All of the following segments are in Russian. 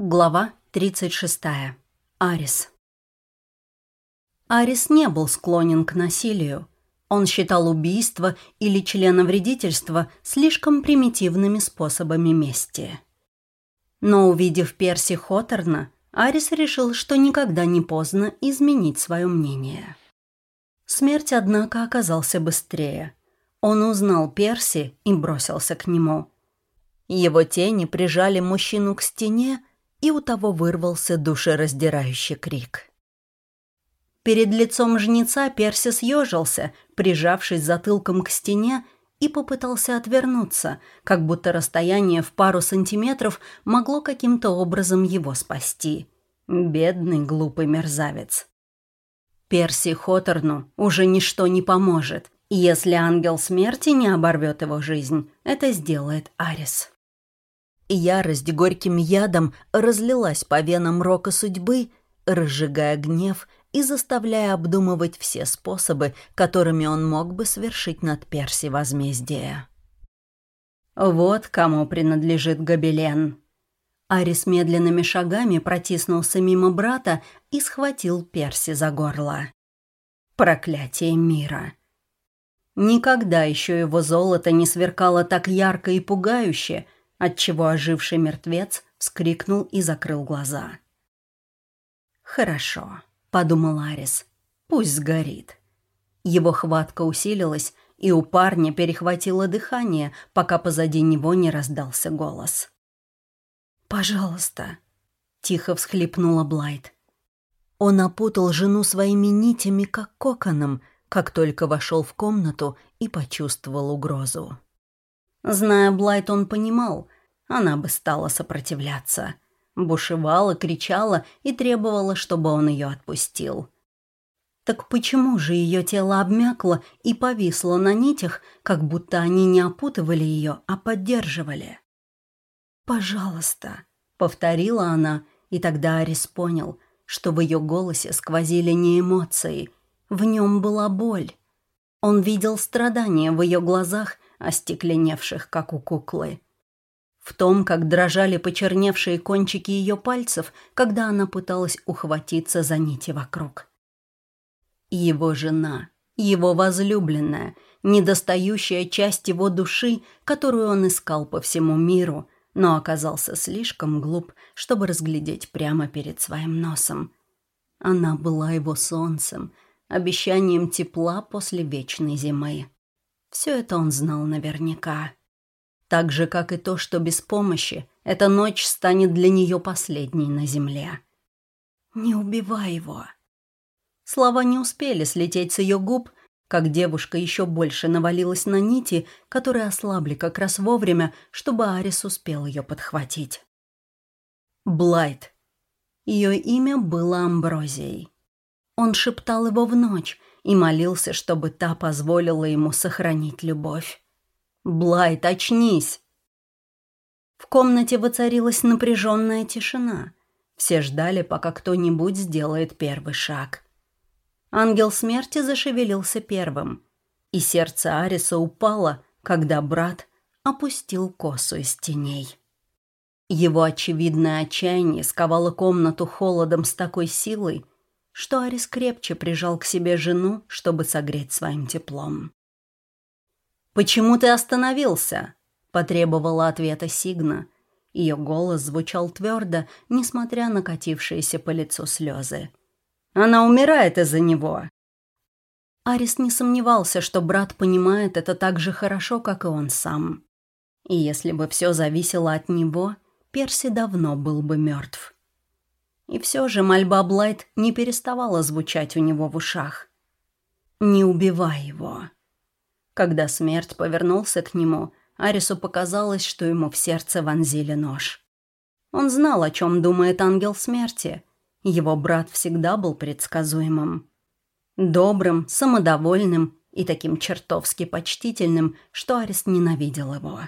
Глава 36. Арис. Арис не был склонен к насилию. Он считал убийство или членовредительство слишком примитивными способами мести. Но увидев Перси Хоторна, Арис решил, что никогда не поздно изменить свое мнение. Смерть, однако, оказался быстрее. Он узнал Перси и бросился к нему. Его тени прижали мужчину к стене, и у того вырвался душераздирающий крик. Перед лицом жнеца Перси съежился, прижавшись затылком к стене, и попытался отвернуться, как будто расстояние в пару сантиметров могло каким-то образом его спасти. Бедный глупый мерзавец. Перси Хоторну уже ничто не поможет, если ангел смерти не оборвет его жизнь, это сделает Арис. Ярость горьким ядом разлилась по венам рока судьбы, разжигая гнев и заставляя обдумывать все способы, которыми он мог бы свершить над Перси возмездие. Вот кому принадлежит гобелен. Арис медленными шагами протиснулся мимо брата и схватил Перси за горло. Проклятие мира. Никогда еще его золото не сверкало так ярко и пугающе — отчего оживший мертвец вскрикнул и закрыл глаза. «Хорошо», — подумал Арис, — «пусть сгорит». Его хватка усилилась, и у парня перехватило дыхание, пока позади него не раздался голос. «Пожалуйста», — тихо всхлипнула Блайт. Он опутал жену своими нитями, как коконом, как только вошел в комнату и почувствовал угрозу. Зная Блайт, он понимал, она бы стала сопротивляться. Бушевала, кричала и требовала, чтобы он ее отпустил. Так почему же ее тело обмякло и повисло на нитях, как будто они не опутывали ее, а поддерживали? «Пожалуйста», — повторила она, и тогда Арис понял, что в ее голосе сквозили не эмоции, в нем была боль. Он видел страдания в ее глазах, остекленевших, как у куклы. В том, как дрожали почерневшие кончики ее пальцев, когда она пыталась ухватиться за нити вокруг. Его жена, его возлюбленная, недостающая часть его души, которую он искал по всему миру, но оказался слишком глуп, чтобы разглядеть прямо перед своим носом. Она была его солнцем, обещанием тепла после вечной зимы. Все это он знал наверняка. Так же, как и то, что без помощи эта ночь станет для нее последней на земле. «Не убивай его!» Слова не успели слететь с ее губ, как девушка еще больше навалилась на нити, которые ослабли как раз вовремя, чтобы Арис успел ее подхватить. Блайт. Ее имя было Амброзией. Он шептал его в ночь, и молился, чтобы та позволила ему сохранить любовь. «Блайт, очнись!» В комнате воцарилась напряженная тишина. Все ждали, пока кто-нибудь сделает первый шаг. Ангел смерти зашевелился первым, и сердце Ариса упало, когда брат опустил косу из теней. Его очевидное отчаяние сковало комнату холодом с такой силой, что Арис крепче прижал к себе жену, чтобы согреть своим теплом. «Почему ты остановился?» – потребовала ответа Сигна. Ее голос звучал твердо, несмотря на катившиеся по лицу слезы. «Она умирает из-за него!» Арис не сомневался, что брат понимает это так же хорошо, как и он сам. И если бы все зависело от него, Перси давно был бы мертв. И все же мольба Блайт не переставала звучать у него в ушах. «Не убивай его». Когда смерть повернулся к нему, Арису показалось, что ему в сердце вонзили нож. Он знал, о чем думает ангел смерти. Его брат всегда был предсказуемым. Добрым, самодовольным и таким чертовски почтительным, что Арис ненавидел его.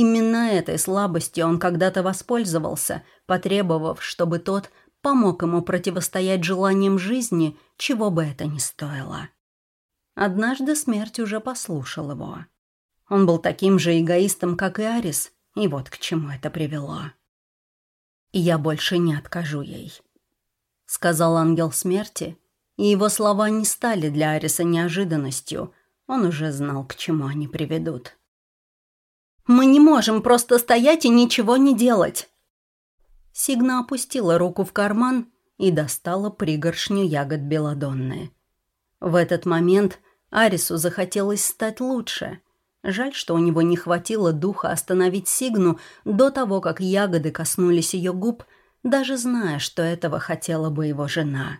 Именно этой слабостью он когда-то воспользовался, потребовав, чтобы тот помог ему противостоять желаниям жизни, чего бы это ни стоило. Однажды смерть уже послушал его. Он был таким же эгоистом, как и Арис, и вот к чему это привело. и я больше не откажу ей», — сказал ангел смерти, и его слова не стали для Ариса неожиданностью, он уже знал, к чему они приведут. «Мы не можем просто стоять и ничего не делать!» Сигна опустила руку в карман и достала пригоршню ягод белодонны. В этот момент Арису захотелось стать лучше. Жаль, что у него не хватило духа остановить Сигну до того, как ягоды коснулись ее губ, даже зная, что этого хотела бы его жена.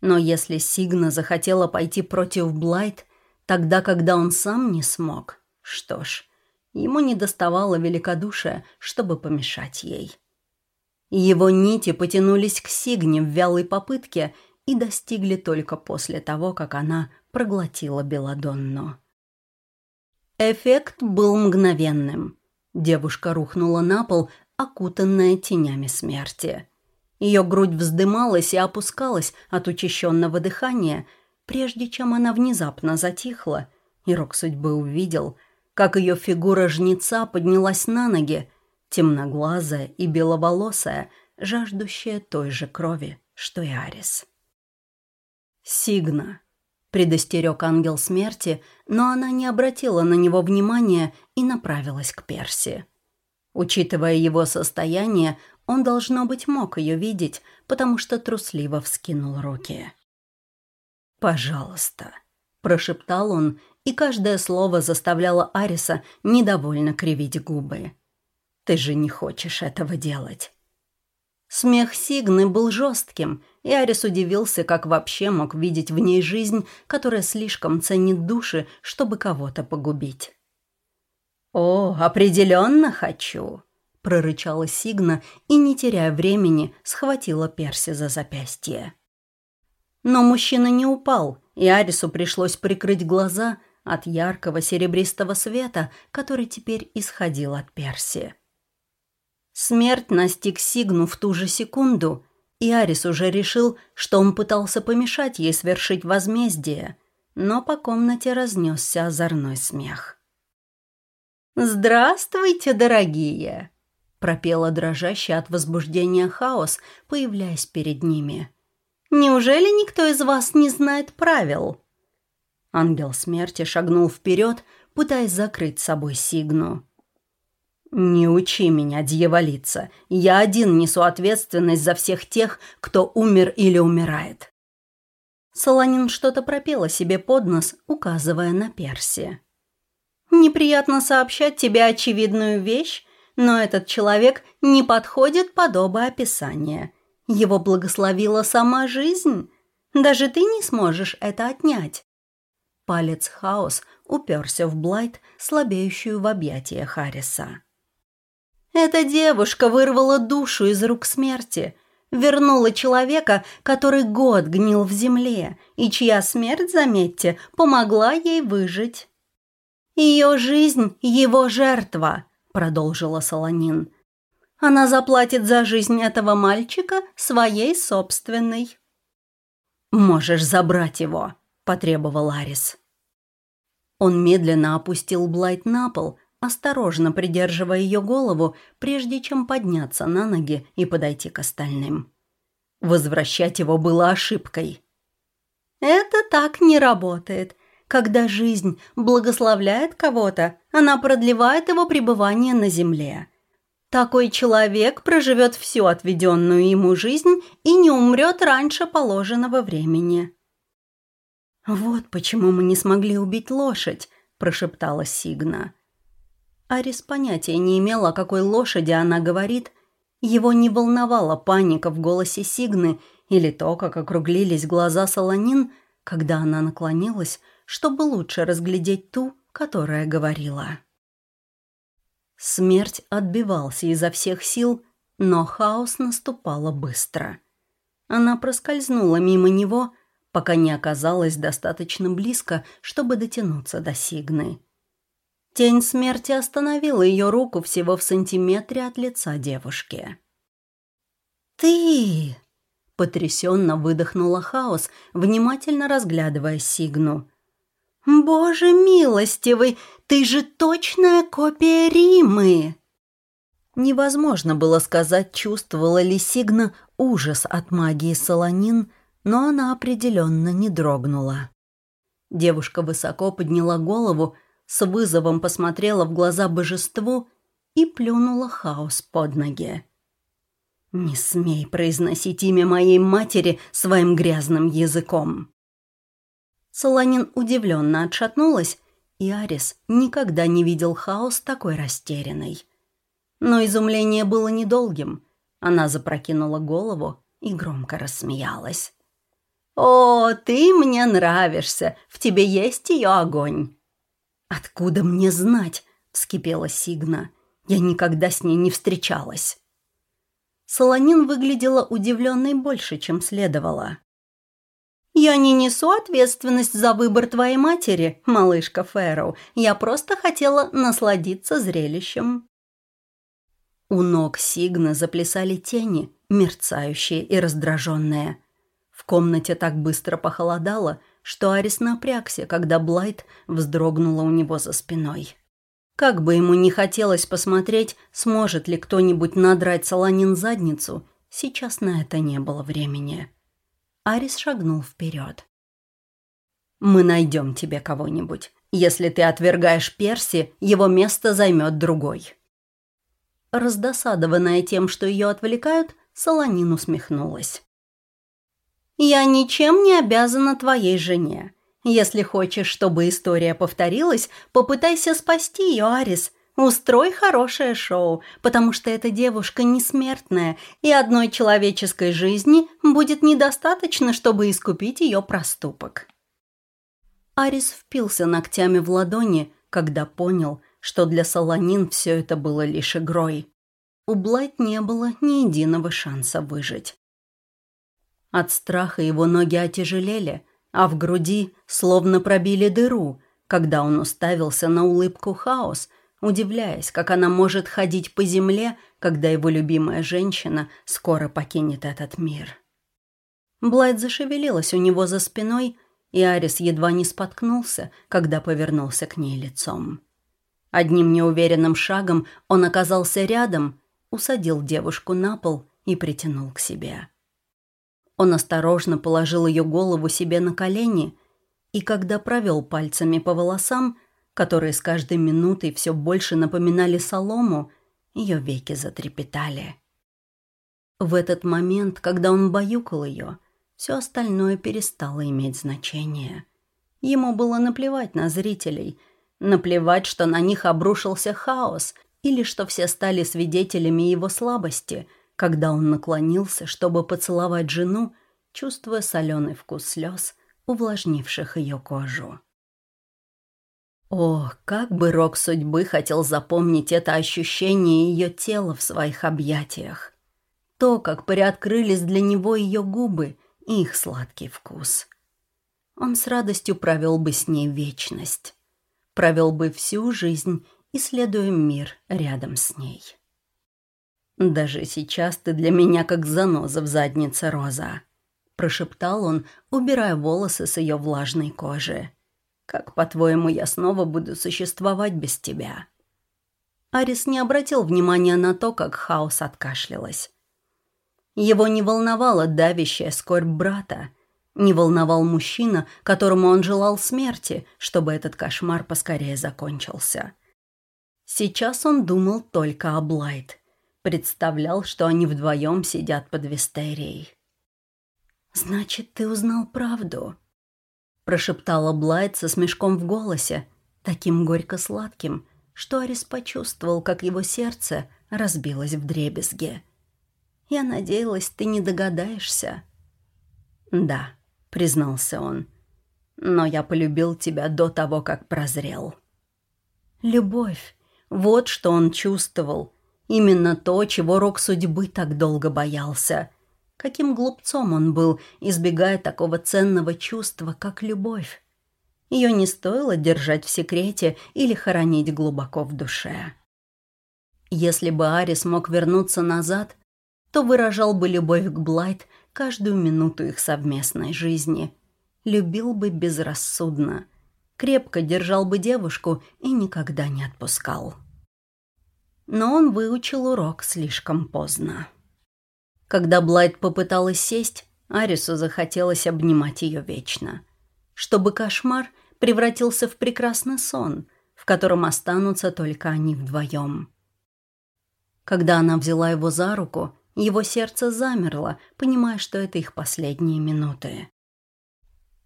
Но если Сигна захотела пойти против Блайт, тогда, когда он сам не смог, что ж, ему не доставало великодушия, чтобы помешать ей. Его нити потянулись к Сигне в вялой попытке и достигли только после того, как она проглотила Беладонну. Эффект был мгновенным. Девушка рухнула на пол, окутанная тенями смерти. Ее грудь вздымалась и опускалась от учащенного дыхания, прежде чем она внезапно затихла, и Рок судьбы увидел, как ее фигура жнеца поднялась на ноги, темноглазая и беловолосая, жаждущая той же крови, что и Арис. «Сигна», — предостерег ангел смерти, но она не обратила на него внимания и направилась к Перси. Учитывая его состояние, он, должно быть, мог ее видеть, потому что трусливо вскинул руки. «Пожалуйста», — прошептал он, и каждое слово заставляло Ариса недовольно кривить губы. Ты же не хочешь этого делать». Смех Сигны был жестким, и Арис удивился, как вообще мог видеть в ней жизнь, которая слишком ценит души, чтобы кого-то погубить. «О, определенно хочу!» — прорычала Сигна и, не теряя времени, схватила Перси за запястье. Но мужчина не упал, и Арису пришлось прикрыть глаза от яркого серебристого света, который теперь исходил от Перси. Смерть настиг Сигну в ту же секунду, и Арис уже решил, что он пытался помешать ей свершить возмездие, но по комнате разнесся озорной смех. «Здравствуйте, дорогие!» — пропела дрожащая от возбуждения хаос, появляясь перед ними. «Неужели никто из вас не знает правил?» Ангел смерти шагнул вперед, пытаясь закрыть собой Сигну. «Не учи меня, дьяволица. Я один несу ответственность за всех тех, кто умер или умирает». Солонин что-то пропела себе под нос, указывая на Перси. «Неприятно сообщать тебе очевидную вещь, но этот человек не подходит под оба описания. Его благословила сама жизнь. Даже ты не сможешь это отнять». Палец Хаос уперся в Блайт, слабеющую в объятиях Харриса. Эта девушка вырвала душу из рук смерти, вернула человека, который год гнил в земле, и чья смерть, заметьте, помогла ей выжить. «Ее жизнь — его жертва», — продолжила Солонин. «Она заплатит за жизнь этого мальчика своей собственной». «Можешь забрать его», — потребовал Арис. Он медленно опустил Блайт на пол, осторожно придерживая ее голову, прежде чем подняться на ноги и подойти к остальным. Возвращать его было ошибкой. «Это так не работает. Когда жизнь благословляет кого-то, она продлевает его пребывание на земле. Такой человек проживет всю отведенную ему жизнь и не умрет раньше положенного времени». «Вот почему мы не смогли убить лошадь», – прошептала Сигна. Арис понятия не имел, о какой лошади она говорит. Его не волновала паника в голосе Сигны или то, как округлились глаза Солонин, когда она наклонилась, чтобы лучше разглядеть ту, которая говорила. Смерть отбивался изо всех сил, но хаос наступала быстро. Она проскользнула мимо него, пока не оказалась достаточно близко, чтобы дотянуться до Сигны. Тень смерти остановила ее руку всего в сантиметре от лица девушки. «Ты!» — потрясенно выдохнула хаос, внимательно разглядывая Сигну. «Боже милостивый, ты же точная копия Римы!» Невозможно было сказать, чувствовала ли Сигна ужас от магии Солонин, но она определенно не дрогнула. Девушка высоко подняла голову, с вызовом посмотрела в глаза божеству и плюнула хаос под ноги. «Не смей произносить имя моей матери своим грязным языком!» Солонин удивленно отшатнулась, и Арис никогда не видел хаос такой растерянной. Но изумление было недолгим. Она запрокинула голову и громко рассмеялась. «О, ты мне нравишься! В тебе есть ее огонь!» «Откуда мне знать?» — вскипела Сигна. «Я никогда с ней не встречалась». Солонин выглядела удивленной больше, чем следовало. «Я не несу ответственность за выбор твоей матери, малышка Фэрроу. Я просто хотела насладиться зрелищем». У ног Сигны заплясали тени, мерцающие и раздраженные. В комнате так быстро похолодало, что Арис напрягся, когда Блайт вздрогнула у него за спиной. Как бы ему не хотелось посмотреть, сможет ли кто-нибудь надрать Солонин задницу, сейчас на это не было времени. Арис шагнул вперед. «Мы найдем тебе кого-нибудь. Если ты отвергаешь Перси, его место займет другой». Раздосадованная тем, что ее отвлекают, Солонин усмехнулась. «Я ничем не обязана твоей жене. Если хочешь, чтобы история повторилась, попытайся спасти ее, Арис. Устрой хорошее шоу, потому что эта девушка несмертная, и одной человеческой жизни будет недостаточно, чтобы искупить ее проступок». Арис впился ногтями в ладони, когда понял, что для Солонин все это было лишь игрой. У Блайт не было ни единого шанса выжить. От страха его ноги отяжелели, а в груди словно пробили дыру, когда он уставился на улыбку Хаос, удивляясь, как она может ходить по земле, когда его любимая женщина скоро покинет этот мир. Блайт зашевелилась у него за спиной, и Арис едва не споткнулся, когда повернулся к ней лицом. Одним неуверенным шагом он оказался рядом, усадил девушку на пол и притянул к себе. Он осторожно положил ее голову себе на колени, и когда провел пальцами по волосам, которые с каждой минутой все больше напоминали солому, ее веки затрепетали. В этот момент, когда он баюкал ее, все остальное перестало иметь значение. Ему было наплевать на зрителей — Наплевать, что на них обрушился хаос, или что все стали свидетелями его слабости, когда он наклонился, чтобы поцеловать жену, чувствуя соленый вкус слез, увлажнивших ее кожу. О, как бы рок судьбы хотел запомнить это ощущение ее тела в своих объятиях. То, как приоткрылись для него ее губы и их сладкий вкус. Он с радостью провел бы с ней вечность провел бы всю жизнь, исследуя мир рядом с ней. «Даже сейчас ты для меня как заноза в заднице, Роза», — прошептал он, убирая волосы с ее влажной кожи. «Как, по-твоему, я снова буду существовать без тебя?» Арис не обратил внимания на то, как Хаос откашлялась. Его не волновала давящая скорбь брата, не волновал мужчина, которому он желал смерти, чтобы этот кошмар поскорее закончился. Сейчас он думал только о Блайт. Представлял, что они вдвоем сидят под Вистерией. «Значит, ты узнал правду?» Прошептала Блайт со смешком в голосе, таким горько-сладким, что Арис почувствовал, как его сердце разбилось в дребезге. «Я надеялась, ты не догадаешься». «Да», признался он. «Но я полюбил тебя до того, как прозрел». Любовь. Вот что он чувствовал. Именно то, чего рок судьбы так долго боялся. Каким глупцом он был, избегая такого ценного чувства, как любовь. Ее не стоило держать в секрете или хоронить глубоко в душе. Если бы Арис мог вернуться назад, то выражал бы любовь к Блайт каждую минуту их совместной жизни. Любил бы безрассудно. Крепко держал бы девушку и никогда не отпускал. но он выучил урок слишком поздно. Когда Блайт попыталась сесть, Арису захотелось обнимать ее вечно. Чтобы кошмар превратился в прекрасный сон, в котором останутся только они вдвоем. Когда она взяла его за руку, его сердце замерло, понимая, что это их последние минуты.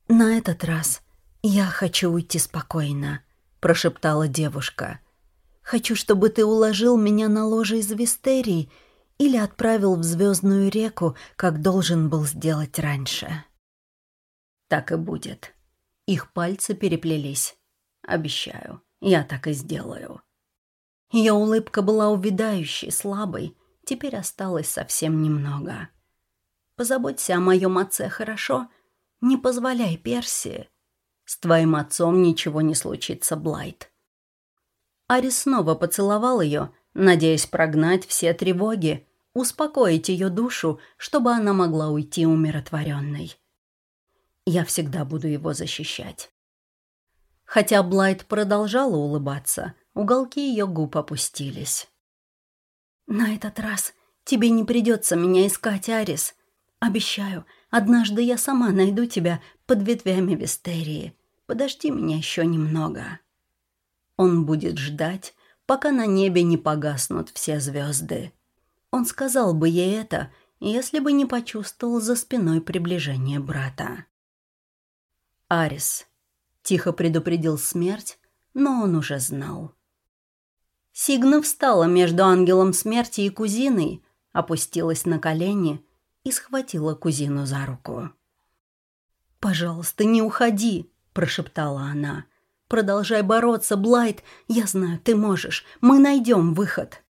«На этот раз я хочу уйти спокойно», — прошептала девушка. «Хочу, чтобы ты уложил меня на ложе из вистерии или отправил в звездную реку, как должен был сделать раньше». «Так и будет». Их пальцы переплелись. «Обещаю, я так и сделаю». Ее улыбка была увядающей, слабой, теперь осталось совсем немного. «Позаботься о моем отце, хорошо? Не позволяй Персии. С твоим отцом ничего не случится, Блайт». Арис снова поцеловал ее, надеясь прогнать все тревоги, успокоить ее душу, чтобы она могла уйти умиротворенной. Я всегда буду его защищать. Хотя Блайт продолжала улыбаться, уголки ее губ опустились. «На этот раз тебе не придется меня искать, Арис. Обещаю, однажды я сама найду тебя под ветвями Вистерии. Подожди меня еще немного». Он будет ждать, пока на небе не погаснут все звезды. Он сказал бы ей это, если бы не почувствовал за спиной приближение брата. «Арис», — тихо предупредил смерть, но он уже знал. Сигна встала между ангелом смерти и кузиной, опустилась на колени и схватила кузину за руку. «Пожалуйста, не уходи», — прошептала она. «Продолжай бороться, Блайт. Я знаю, ты можешь. Мы найдем выход».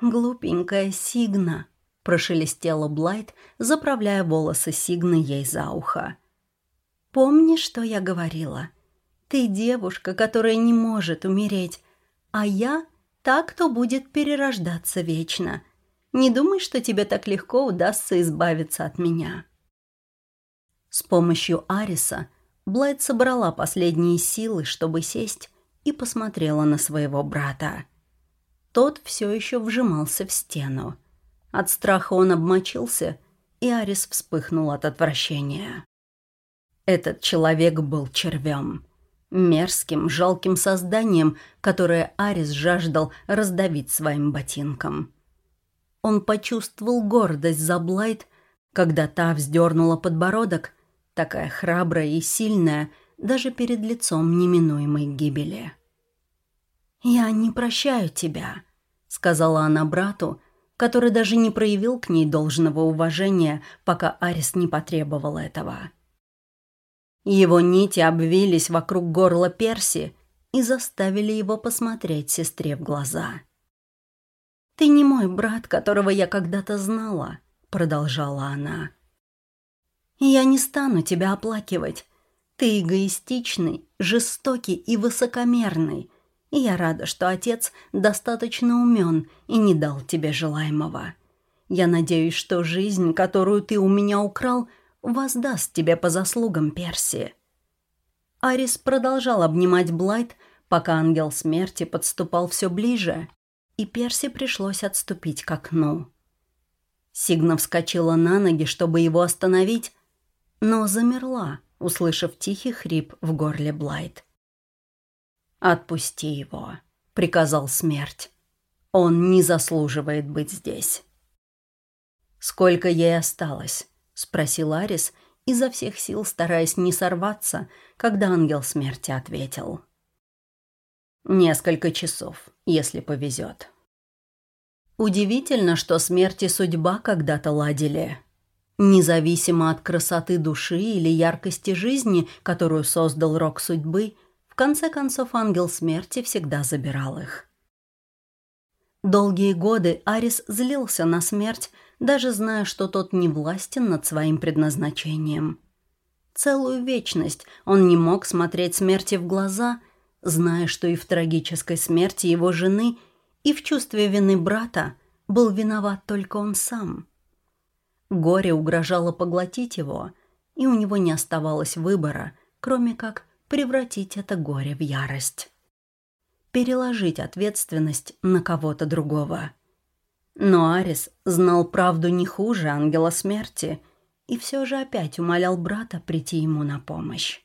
«Глупенькая Сигна», — прошелестела Блайт, заправляя волосы Сигны ей за ухо. «Помни, что я говорила. Ты девушка, которая не может умереть, а я — та, кто будет перерождаться вечно. Не думай, что тебе так легко удастся избавиться от меня». С помощью Ариса Блайт собрала последние силы, чтобы сесть, и посмотрела на своего брата. Тот все еще вжимался в стену. От страха он обмочился, и Арис вспыхнул от отвращения. Этот человек был червем мерзким, жалким созданием, которое Арис жаждал раздавить своим ботинком. Он почувствовал гордость за Блайт, когда та вздернула подбородок, такая храбрая и сильная, даже перед лицом неминуемой гибели. «Я не прощаю тебя», — сказала она брату, который даже не проявил к ней должного уважения, пока Арис не потребовал этого. Его нити обвились вокруг горла Перси и заставили его посмотреть сестре в глаза. «Ты не мой брат, которого я когда-то знала», — продолжала она. «Я не стану тебя оплакивать. Ты эгоистичный, жестокий и высокомерный, я рада, что отец достаточно умен и не дал тебе желаемого. Я надеюсь, что жизнь, которую ты у меня украл — воздаст тебе по заслугам, Перси». Арис продолжал обнимать Блайт, пока ангел смерти подступал все ближе, и Перси пришлось отступить к окну. Сигна вскочила на ноги, чтобы его остановить, но замерла, услышав тихий хрип в горле Блайт. «Отпусти его», — приказал смерть. «Он не заслуживает быть здесь». «Сколько ей осталось?» спросил Арис, изо всех сил стараясь не сорваться, когда ангел смерти ответил. «Несколько часов, если повезет». Удивительно, что смерть и судьба когда-то ладили. Независимо от красоты души или яркости жизни, которую создал рок судьбы, конце концов ангел смерти всегда забирал их. Долгие годы Арис злился на смерть, даже зная, что тот не властен над своим предназначением. Целую вечность он не мог смотреть смерти в глаза, зная, что и в трагической смерти его жены, и в чувстве вины брата был виноват только он сам. Горе угрожало поглотить его, и у него не оставалось выбора, кроме как превратить это горе в ярость. переложить ответственность на кого-то другого. Но Арис знал правду не хуже ангела смерти и все же опять умолял брата прийти ему на помощь.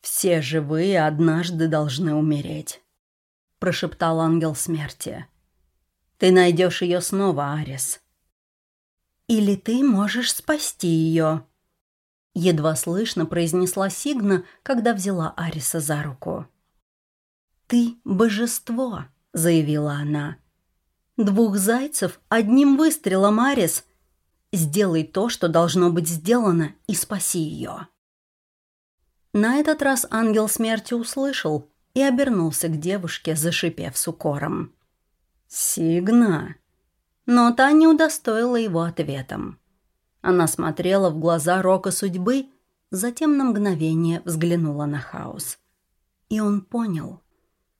«Все живые однажды должны умереть», — прошептал ангел смерти. «Ты найдешь ее снова, Арис». «Или ты можешь спасти ее», — едва слышно произнесла Сигна, когда взяла Ариса за руку. «Ты — божество», — заявила она. «Двух зайцев одним выстрелом, Арис. Сделай то, что должно быть сделано, и спаси ее». На этот раз ангел смерти услышал и обернулся к девушке, зашипев с укором. «Сигна!» Но та не удостоила его ответом. Она смотрела в глаза Рока судьбы, затем на мгновение взглянула на хаос. И он понял.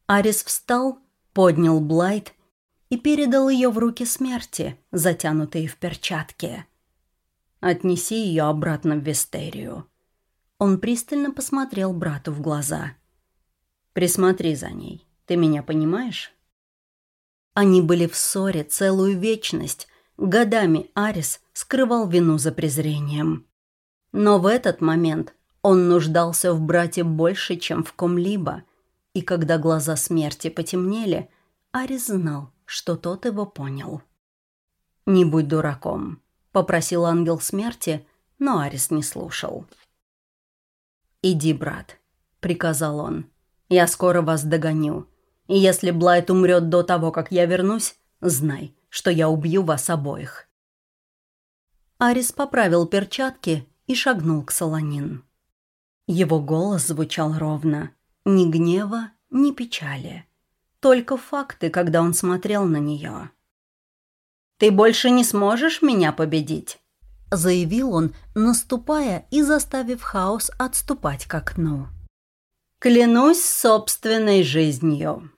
Арис встал, поднял Блайт и передал ее в руки смерти, затянутые в перчатки. «Отнеси ее обратно в Вестерию». Он пристально посмотрел брату в глаза. «Присмотри за ней. Ты меня понимаешь?» Они были в ссоре целую вечность. Годами Арис скрывал вину за презрением. Но в этот момент он нуждался в брате больше, чем в ком-либо – и когда глаза смерти потемнели, Арис знал, что тот его понял. «Не будь дураком», — попросил ангел смерти, но Арис не слушал. «Иди, брат», — приказал он. «Я скоро вас догоню. И если Блайт умрет до того, как я вернусь, знай, что я убью вас обоих». Арис поправил перчатки и шагнул к Солонин. Его голос звучал ровно, ни гнева, ни печали. Только факты, когда он смотрел на нее. «Ты больше не сможешь меня победить», — заявил он, наступая и заставив хаос отступать к окну. «Клянусь собственной жизнью».